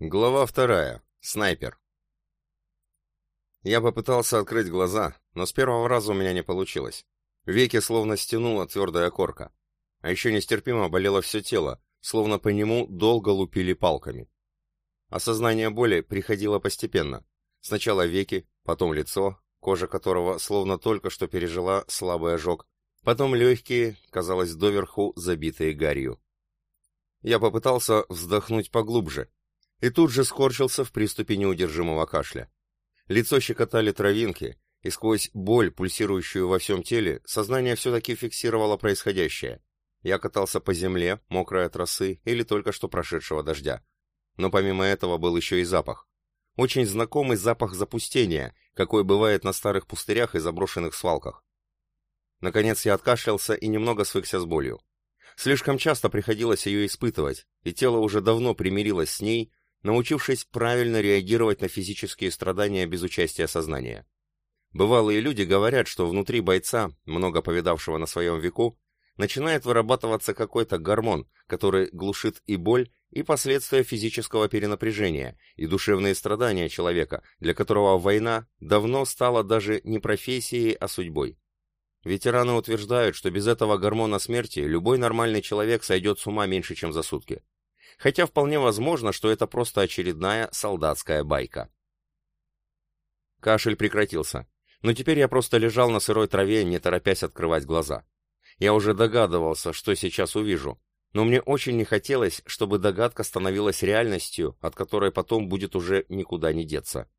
Глава вторая. Снайпер. Я попытался открыть глаза, но с первого раза у меня не получилось. Веки словно стянула твердая корка. А еще нестерпимо болело все тело, словно по нему долго лупили палками. Осознание боли приходило постепенно. Сначала веки, потом лицо, кожа которого словно только что пережила слабый ожог, потом легкие, казалось, доверху забитые гарью. Я попытался вздохнуть поглубже, и тут же скорчился в приступе неудержимого кашля. Лицо щекотали травинки, и сквозь боль, пульсирующую во всем теле, сознание все-таки фиксировало происходящее. Я катался по земле, мокрой от росы или только что прошедшего дождя. Но помимо этого был еще и запах. Очень знакомый запах запустения, какой бывает на старых пустырях и заброшенных свалках. Наконец я откашлялся и немного свыкся с болью. Слишком часто приходилось ее испытывать, и тело уже давно примирилось с ней, научившись правильно реагировать на физические страдания без участия сознания. Бывалые люди говорят, что внутри бойца, много повидавшего на своем веку, начинает вырабатываться какой-то гормон, который глушит и боль, и последствия физического перенапряжения, и душевные страдания человека, для которого война давно стала даже не профессией, а судьбой. Ветераны утверждают, что без этого гормона смерти любой нормальный человек сойдет с ума меньше, чем за сутки. Хотя вполне возможно, что это просто очередная солдатская байка. Кашель прекратился, но теперь я просто лежал на сырой траве, не торопясь открывать глаза. Я уже догадывался, что сейчас увижу, но мне очень не хотелось, чтобы догадка становилась реальностью, от которой потом будет уже никуда не деться.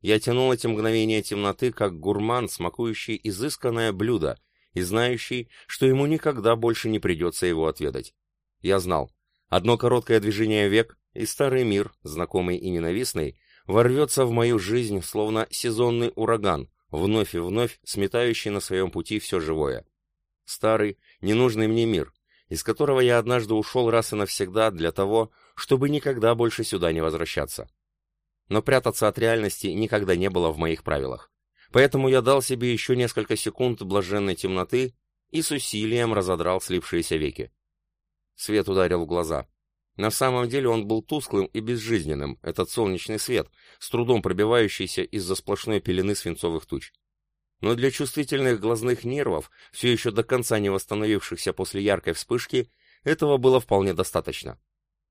Я тянул эти мгновения темноты, как гурман, смакующий изысканное блюдо и знающий, что ему никогда больше не придется его отведать. Я знал, одно короткое движение век, и старый мир, знакомый и ненавистный, ворвется в мою жизнь, словно сезонный ураган, вновь и вновь сметающий на своем пути все живое. Старый, ненужный мне мир, из которого я однажды ушел раз и навсегда для того, чтобы никогда больше сюда не возвращаться но прятаться от реальности никогда не было в моих правилах. Поэтому я дал себе еще несколько секунд блаженной темноты и с усилием разодрал слипшиеся веки. Свет ударил в глаза. На самом деле он был тусклым и безжизненным, этот солнечный свет, с трудом пробивающийся из-за сплошной пелены свинцовых туч. Но для чувствительных глазных нервов, все еще до конца не восстановившихся после яркой вспышки, этого было вполне достаточно.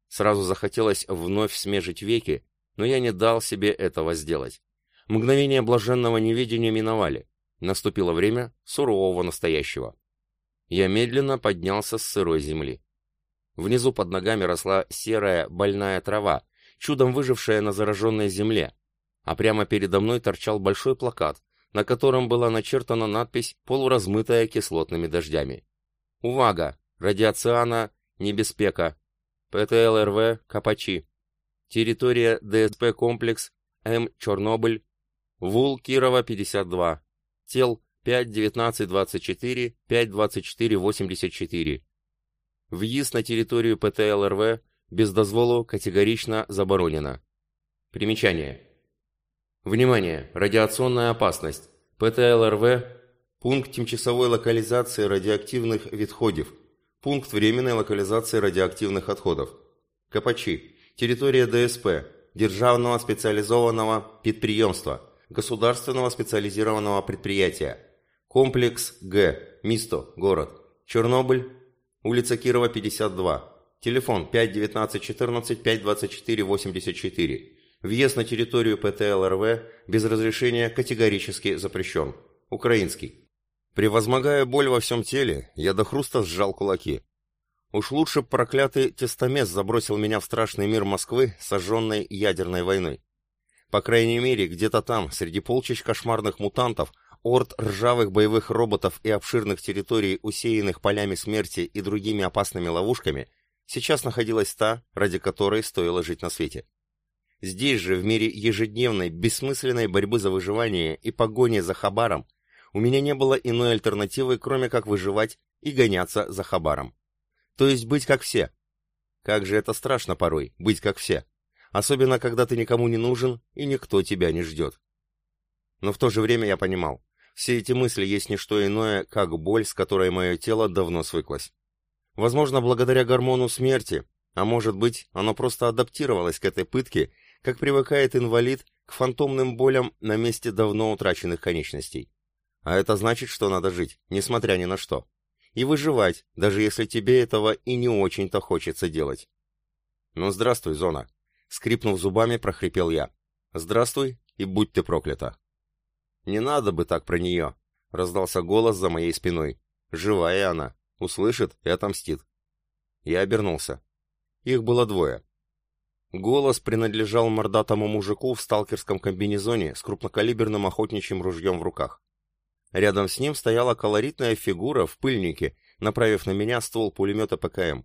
Сразу захотелось вновь смежить веки но я не дал себе этого сделать. Мгновения блаженного неведения миновали. Наступило время сурового настоящего. Я медленно поднялся с сырой земли. Внизу под ногами росла серая больная трава, чудом выжившая на зараженной земле, а прямо передо мной торчал большой плакат, на котором была начертана надпись, полуразмытая кислотными дождями. «Увага! Радиациана, небеспека! ПТЛРВ, Капачи!» Территория ДСП комплекс М. Чернобыль. Вул Кирова 52. Тел 5-19-24, 5-24-84. Въезд на территорию ПТЛРВ без дозволу категорично заборонено. Примечание. Внимание! Радиационная опасность. ПТЛРВ – пункт тимчасовой локализации радиоактивных відходів. Пункт временной локализации радиоактивных отходов. Капачи. Территория ДСП, Державного специализованного предприемства, Государственного специализированного предприятия, комплекс Г, Мисто, город, Чернобыль, улица Кирова, 52, телефон 51914 524 84. Въезд на территорию ПТЛРВ без разрешения категорически запрещен. Украинский. Превозмогая боль во всем теле, я до хруста сжал кулаки. Уж лучше проклятый тестомес забросил меня в страшный мир Москвы, сожженной ядерной войной. По крайней мере, где-то там, среди полчищ кошмарных мутантов, орд ржавых боевых роботов и обширных территорий, усеянных полями смерти и другими опасными ловушками, сейчас находилась та, ради которой стоило жить на свете. Здесь же, в мире ежедневной, бессмысленной борьбы за выживание и погони за хабаром, у меня не было иной альтернативы, кроме как выживать и гоняться за хабаром. То есть быть как все. Как же это страшно порой, быть как все. Особенно, когда ты никому не нужен и никто тебя не ждет. Но в то же время я понимал, все эти мысли есть не что иное, как боль, с которой мое тело давно свыклось. Возможно, благодаря гормону смерти, А может быть, оно просто адаптировалось к этой пытке, как привыкает инвалид к фантомным болям на месте давно утраченных конечностей. А это значит, что надо жить, несмотря ни на что. И выживать, даже если тебе этого и не очень-то хочется делать. Ну, здравствуй, Зона. Скрипнув зубами, прохрипел я. Здравствуй, и будь ты проклята. Не надо бы так про нее, раздался голос за моей спиной. Живая она, услышит и отомстит. Я обернулся. Их было двое. Голос принадлежал мордатому мужику в сталкерском комбинезоне с крупнокалиберным охотничьим ружьем в руках. Рядом с ним стояла колоритная фигура в пыльнике, направив на меня ствол пулемета ПКМ.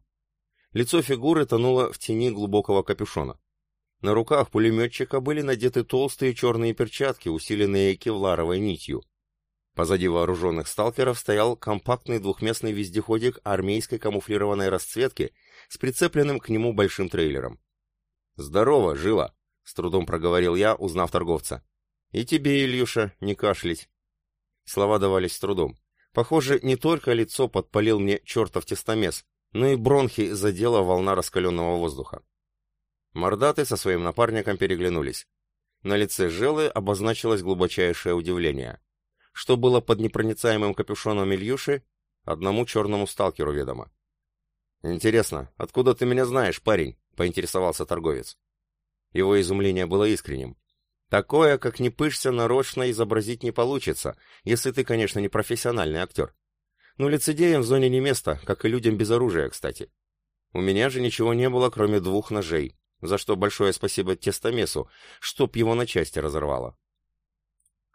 Лицо фигуры тонуло в тени глубокого капюшона. На руках пулеметчика были надеты толстые черные перчатки, усиленные кевларовой нитью. Позади вооруженных сталкеров стоял компактный двухместный вездеходик армейской камуфлированной расцветки с прицепленным к нему большим трейлером. «Здорово, жила!» — с трудом проговорил я, узнав торговца. «И тебе, Ильюша, не кашлять!» Слова давались с трудом. Похоже, не только лицо подпалил мне чертов тестомес, но и бронхи задела волна раскаленного воздуха. Мордаты со своим напарником переглянулись. На лице Желы обозначилось глубочайшее удивление. Что было под непроницаемым капюшоном Ильюши, одному черному сталкеру ведомо. «Интересно, откуда ты меня знаешь, парень?» — поинтересовался торговец. Его изумление было искренним. Такое, как не пышься, нарочно изобразить не получится, если ты, конечно, не профессиональный актер. Но лицедеям в зоне не место, как и людям без оружия, кстати. У меня же ничего не было, кроме двух ножей, за что большое спасибо тестомесу, чтоб его на части разорвало.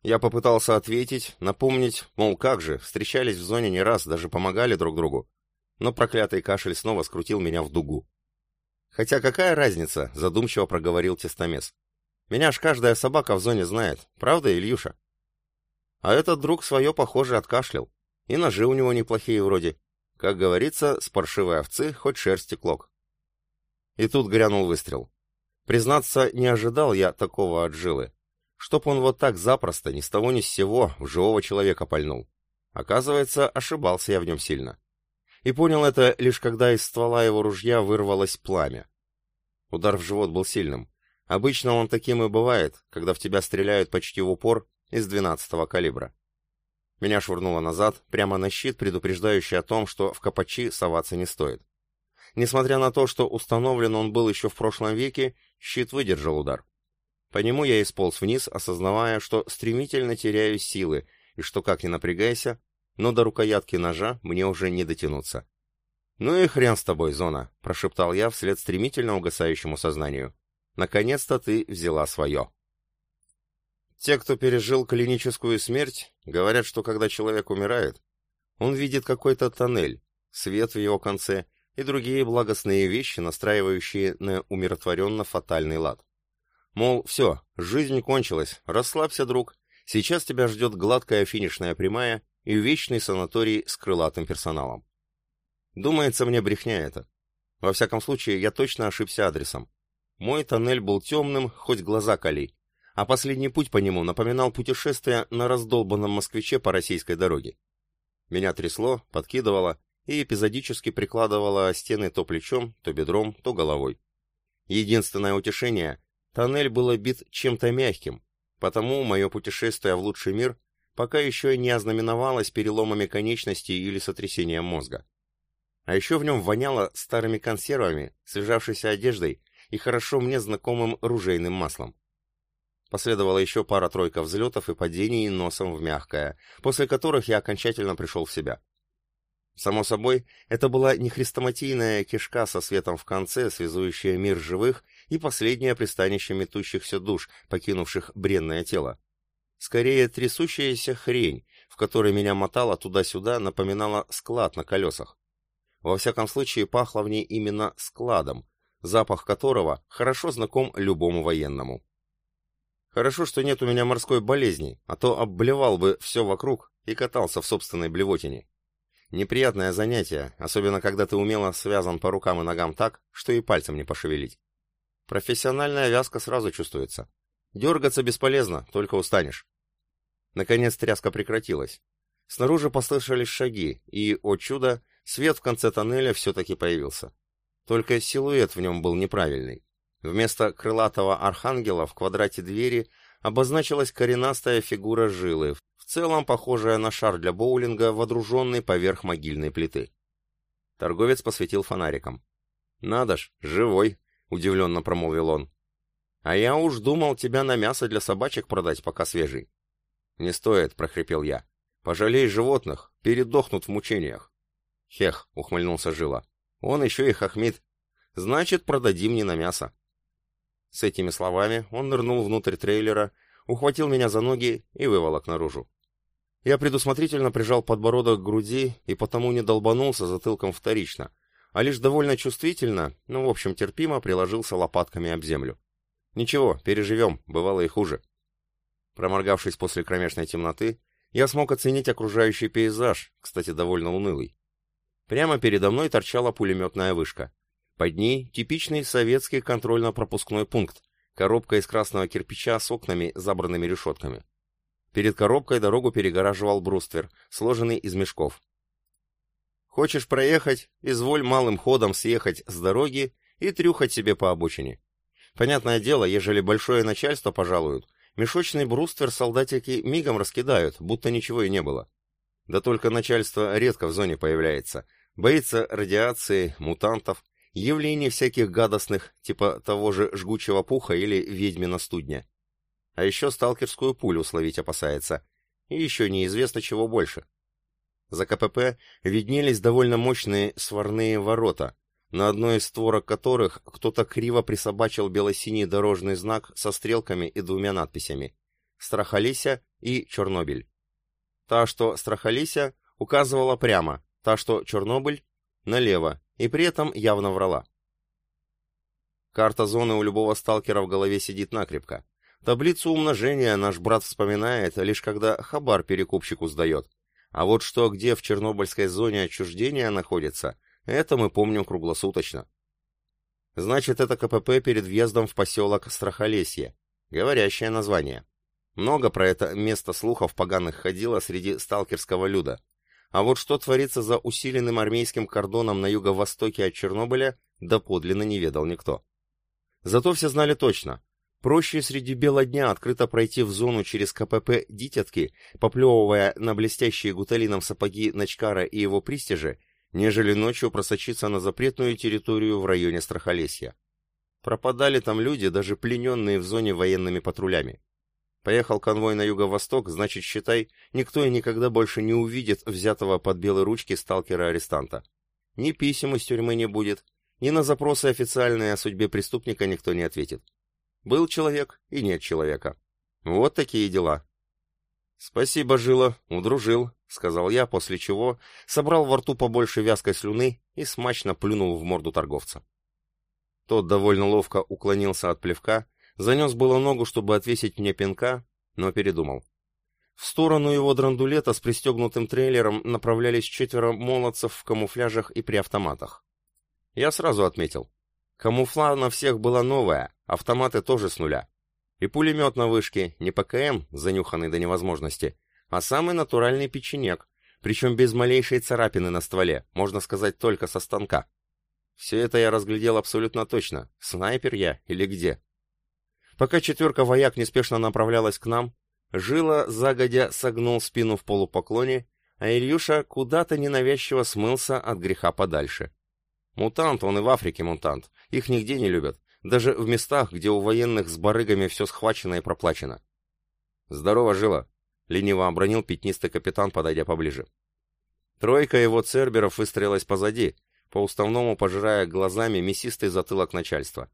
Я попытался ответить, напомнить, мол, как же, встречались в зоне не раз, даже помогали друг другу. Но проклятый кашель снова скрутил меня в дугу. Хотя какая разница, задумчиво проговорил тестомес. Меня ж каждая собака в зоне знает, правда, Ильюша? А этот друг свое, похоже, откашлял. И ножи у него неплохие вроде. Как говорится, с паршивой овцы хоть шерсти клок. И тут грянул выстрел. Признаться, не ожидал я такого от жилы. Чтоб он вот так запросто, ни с того ни с сего, в живого человека пальнул. Оказывается, ошибался я в нем сильно. И понял это лишь когда из ствола его ружья вырвалось пламя. Удар в живот был сильным. Обычно он таким и бывает, когда в тебя стреляют почти в упор из 12-го калибра. Меня швырнуло назад, прямо на щит, предупреждающий о том, что в Капачи соваться не стоит. Несмотря на то, что установлен он был еще в прошлом веке, щит выдержал удар. По нему я исполз вниз, осознавая, что стремительно теряю силы, и что, как ни напрягайся, но до рукоятки ножа мне уже не дотянуться. «Ну и хрен с тобой, Зона», — прошептал я вслед стремительно угасающему сознанию. «Наконец-то ты взяла свое». Те, кто пережил клиническую смерть, говорят, что когда человек умирает, он видит какой-то тоннель, свет в его конце и другие благостные вещи, настраивающие на умиротворенно-фатальный лад. Мол, все, жизнь кончилась, расслабься, друг, сейчас тебя ждет гладкая финишная прямая и вечный санаторий с крылатым персоналом. Думается мне брехня это. Во всяком случае, я точно ошибся адресом. Мой тоннель был темным, хоть глаза кали, а последний путь по нему напоминал путешествие на раздолбанном москвиче по российской дороге. Меня трясло, подкидывало и эпизодически прикладывало о стены то плечом, то бедром, то головой. Единственное утешение Тоннель был обит чем-то мягким, потому мое путешествие в лучший мир пока еще не ознаменовалось переломами конечностей или сотрясением мозга. А еще в нем воняло старыми консервами, слежавшейся одеждой и хорошо мне знакомым ружейным маслом. Последовала еще пара-тройка взлетов и падений носом в мягкое, после которых я окончательно пришел в себя. Само собой, это была не хрестоматийная кишка со светом в конце, связующая мир живых, и последнее пристанище метущихся душ, покинувших бренное тело. Скорее, трясущаяся хрень, в которой меня мотало туда-сюда, напоминала склад на колесах. Во всяком случае, пахло в ней именно складом, запах которого хорошо знаком любому военному. Хорошо, что нет у меня морской болезни, а то обблевал бы все вокруг и катался в собственной блевотине. Неприятное занятие, особенно когда ты умело связан по рукам и ногам так, что и пальцем не пошевелить. Профессиональная вязка сразу чувствуется. Дергаться бесполезно, только устанешь. Наконец тряска прекратилась. Снаружи послышались шаги, и, о чудо, свет в конце тоннеля все-таки появился. Только силуэт в нем был неправильный. Вместо крылатого архангела в квадрате двери обозначилась коренастая фигура жилы, целом похожая на шар для боулинга, водруженный поверх могильной плиты. Торговец посветил фонариком. «Надо ж, живой!» — удивленно промолвил он. «А я уж думал тебя на мясо для собачек продать, пока свежий». «Не стоит», — прохрипел я. «Пожалей животных, передохнут в мучениях». «Хех», — ухмыльнулся Жила. «Он еще и хохмит. Значит, продадим не на мясо». С этими словами он нырнул внутрь трейлера, ухватил меня за ноги и выволок наружу. Я предусмотрительно прижал подбородок к груди и потому не долбанулся затылком вторично, а лишь довольно чувствительно, ну, в общем, терпимо приложился лопатками об землю. Ничего, переживем, бывало и хуже. Проморгавшись после кромешной темноты, я смог оценить окружающий пейзаж, кстати, довольно унылый. Прямо передо мной торчала пулеметная вышка. Под ней типичный советский контрольно-пропускной пункт, коробка из красного кирпича с окнами, забранными решетками. Перед коробкой дорогу перегораживал бруствер, сложенный из мешков. Хочешь проехать, изволь малым ходом съехать с дороги и трюхать себе по обочине. Понятное дело, ежели большое начальство пожалуют, мешочный бруствер солдатики мигом раскидают, будто ничего и не было. Да только начальство редко в зоне появляется, боится радиации, мутантов, явлений всяких гадостных, типа того же жгучего пуха или ведьмина студня. А еще сталкерскую пулю словить опасается. И еще неизвестно чего больше. За КПП виднелись довольно мощные сварные ворота, на одной из створок которых кто-то криво присобачил бело-синий дорожный знак со стрелками и двумя надписями «Страхолися» и «Чернобыль». Та, что «Страхолися», указывала прямо, та, что «Чернобыль» — налево, и при этом явно врала. Карта зоны у любого сталкера в голове сидит накрепко. Таблицу умножения наш брат вспоминает, лишь когда хабар перекупщику сдает. А вот что где в Чернобыльской зоне отчуждения находится, это мы помним круглосуточно. Значит, это КПП перед въездом в поселок Страхолесье. Говорящее название. Много про это место слухов поганых ходило среди сталкерского люда. А вот что творится за усиленным армейским кордоном на юго-востоке от Чернобыля, доподлинно не ведал никто. Зато все знали точно. Проще среди бела дня открыто пройти в зону через КПП Дитятки, поплевывая на блестящие гуталином сапоги Ночкара и его пристижи, нежели ночью просочиться на запретную территорию в районе Страхолесья. Пропадали там люди, даже плененные в зоне военными патрулями. Поехал конвой на юго-восток, значит, считай, никто и никогда больше не увидит взятого под белые ручки сталкера-арестанта. Ни писем из тюрьмы не будет, ни на запросы официальные о судьбе преступника никто не ответит. Был человек и нет человека. Вот такие дела. «Спасибо, Жила, удружил», — сказал я, после чего собрал во рту побольше вязкой слюны и смачно плюнул в морду торговца. Тот довольно ловко уклонился от плевка Занес было ногу, чтобы отвесить мне пинка, но передумал. В сторону его драндулета с пристегнутым трейлером направлялись четверо молодцев в камуфляжах и при автоматах. Я сразу отметил. Камуфла на всех была новая, автоматы тоже с нуля. И пулемет на вышке, не ПКМ, занюханный до невозможности, а самый натуральный печенек, причем без малейшей царапины на стволе, можно сказать, только со станка. Все это я разглядел абсолютно точно, снайпер я или где. Пока четверка вояк неспешно направлялась к нам, Жила загодя согнул спину в полупоклоне, а Ильюша куда-то ненавязчиво смылся от греха подальше. Мутант, он и в Африке мутант, их нигде не любят, даже в местах, где у военных с барыгами все схвачено и проплачено. «Здорово, Жила!» — лениво обронил пятнистый капитан, подойдя поближе. Тройка его церберов выстроилась позади, по уставному пожирая глазами мясистый затылок начальства.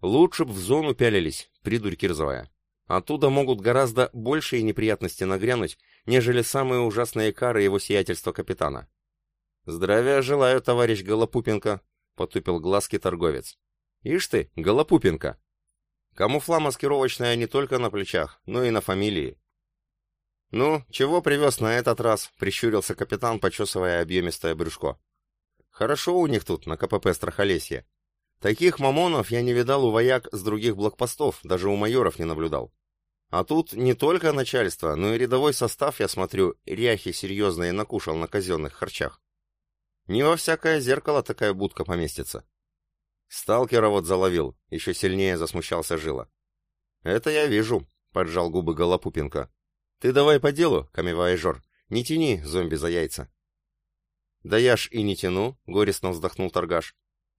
Лучше б в зону пялились, придурь кирзовая. Оттуда могут гораздо большие неприятности нагрянуть, нежели самые ужасные кары его сиятельства капитана. «Здравия желаю, товарищ Голопупенко», — потупил глазки торговец. «Ишь ты, Голопупенко!» Камуфла маскировочная не только на плечах, но и на фамилии. «Ну, чего привез на этот раз?» — прищурился капитан, почесывая объемистое брюшко. «Хорошо у них тут, на КПП Страхолесье. Таких мамонов я не видал у вояк с других блокпостов, даже у майоров не наблюдал. А тут не только начальство, но и рядовой состав, я смотрю, ряхи серьезные накушал на казенных харчах. Не во всякое зеркало такая будка поместится. Сталкера вот заловил, еще сильнее засмущался Жила. Это я вижу, поджал губы Голопупенко. Ты давай по делу, камевояжер, не тяни зомби за яйца. Да я ж и не тяну, горестно вздохнул торгаш.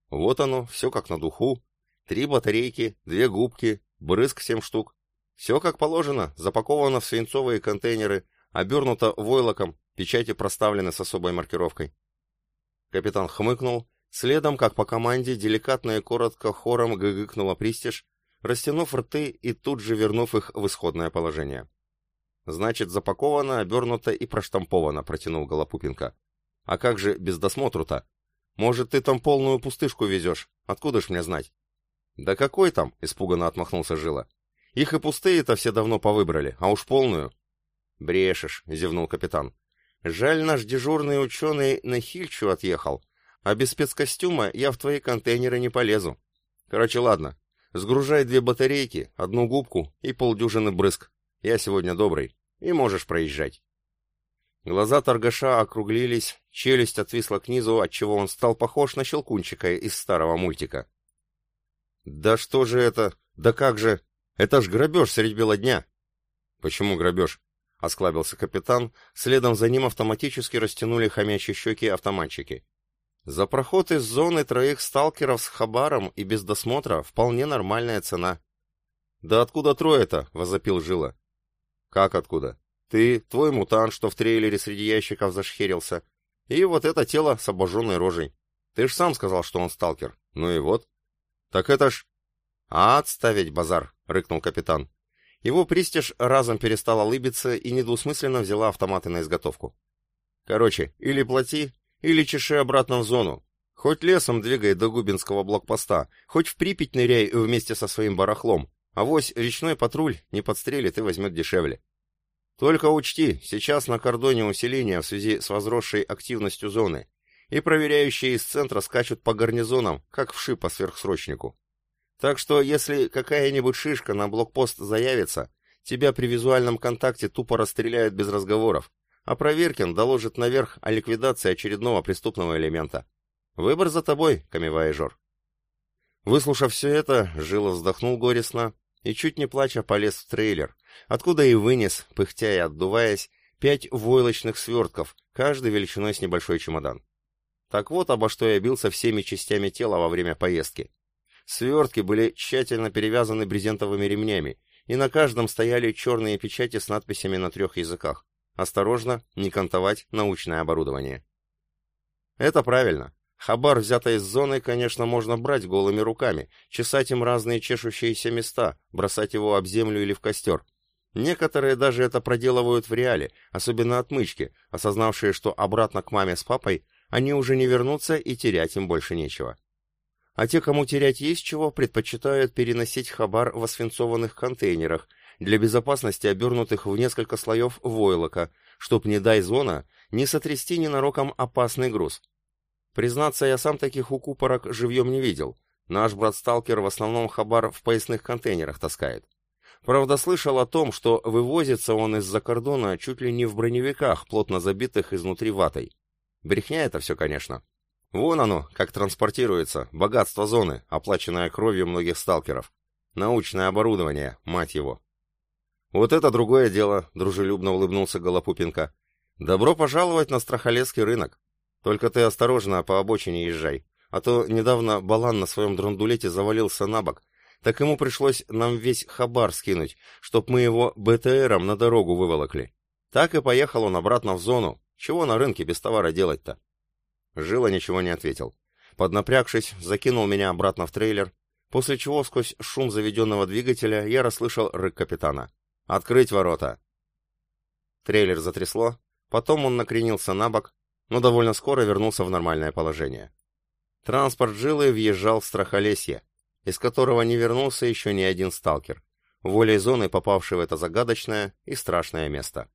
Вот оно, все как на духу. Три батарейки, две губки, брызг семь штук. Все как положено, запаковано в свинцовые контейнеры, обернуто войлоком, печати проставлены с особой маркировкой. Капитан хмыкнул, следом, как по команде, деликатно и коротко хором гыгыкнула пристиж, растянув рты и тут же вернув их в исходное положение. «Значит, запаковано, обернуто и проштамповано», — протянул Голопупенко. «А как же без досмотру-то? Может, ты там полную пустышку везешь? Откуда ж мне знать?» «Да какой там?» — испуганно отмахнулся Жила. «Их и пустые-то все давно повыбрали, а уж полную». «Брешешь», — зевнул капитан. «Жаль, наш дежурный ученый на Хильчу отъехал, а без спецкостюма я в твои контейнеры не полезу. Короче, ладно, сгружай две батарейки, одну губку и полдюжины брызг. Я сегодня добрый, и можешь проезжать». Глаза торгаша округлились, челюсть отвисла к низу, отчего он стал похож на щелкунчика из старого мультика. «Да что же это? Да как же? Это ж грабеж средь бела дня!» «Почему грабеж?» — осклабился капитан, следом за ним автоматически растянули хомячьи щеки автоматчики. «За проход из зоны троих сталкеров с хабаром и без досмотра вполне нормальная цена». «Да откуда трое-то?» — возопил Жила. «Как откуда?» Ты, твой мутант, что в трейлере среди ящиков зашхерился. И вот это тело с обожженной рожей. Ты ж сам сказал, что он сталкер. Ну и вот. Так это ж... А отставить базар, рыкнул капитан. Его пристиж разом перестала лыбиться и недвусмысленно взяла автоматы на изготовку. Короче, или плати, или чеши обратно в зону. Хоть лесом двигай до Губинского блокпоста, хоть в Припять ныряй вместе со своим барахлом. А вось речной патруль не подстрелит и возьмет дешевле. Только учти, сейчас на кордоне усиления в связи с возросшей активностью зоны, и проверяющие из центра скачут по гарнизонам, как вши по сверхсрочнику. Так что, если какая-нибудь шишка на блокпост заявится, тебя при визуальном контакте тупо расстреляют без разговоров, а Проверкин доложит наверх о ликвидации очередного преступного элемента. Выбор за тобой, камевояжер. Выслушав все это, Жилов вздохнул горестно и, чуть не плача, полез в трейлер, откуда и вынес, пыхтя и отдуваясь, пять войлочных свертков, каждый величиной с небольшой чемодан. Так вот, обо что я бился всеми частями тела во время поездки. Свертки были тщательно перевязаны брезентовыми ремнями, и на каждом стояли черные печати с надписями на трех языках. Осторожно, не кантовать научное оборудование. Это правильно. Хабар, взятый из зоны, конечно, можно брать голыми руками, чесать им разные чешущиеся места, бросать его об землю или в костер. Некоторые даже это проделывают в реале, особенно отмычки, осознавшие, что обратно к маме с папой они уже не вернутся и терять им больше нечего. А те, кому терять есть чего, предпочитают переносить хабар в освинцованных контейнерах, для безопасности обернутых в несколько слоев войлока, чтоб, не дай зона, не сотрясти ненароком опасный груз. Признаться, я сам таких укупорок живьем не видел. Наш брат-сталкер в основном хабар в поясных контейнерах таскает. Правда, слышал о том, что вывозится он из-за кордона чуть ли не в броневиках, плотно забитых изнутри ватой. Брехня это все, конечно. Вон оно, как транспортируется, богатство зоны, оплаченное кровью многих сталкеров. Научное оборудование, мать его. Вот это другое дело, дружелюбно улыбнулся Голопупенко. Добро пожаловать на Страхолесский рынок. Только ты осторожно по обочине езжай, а то недавно Балан на своем драндулете завалился на бок, так ему пришлось нам весь хабар скинуть, чтоб мы его БТРом на дорогу выволокли. Так и поехал он обратно в зону. Чего на рынке без товара делать-то? Жила ничего не ответил. Поднапрягшись, закинул меня обратно в трейлер, после чего сквозь шум заведенного двигателя я расслышал рык капитана. «Открыть ворота!» Трейлер затрясло, потом он накренился на бок, но довольно скоро вернулся в нормальное положение. Транспорт жилы въезжал в Страхолесье, из которого не вернулся еще ни один сталкер, волей зоны попавший в это загадочное и страшное место.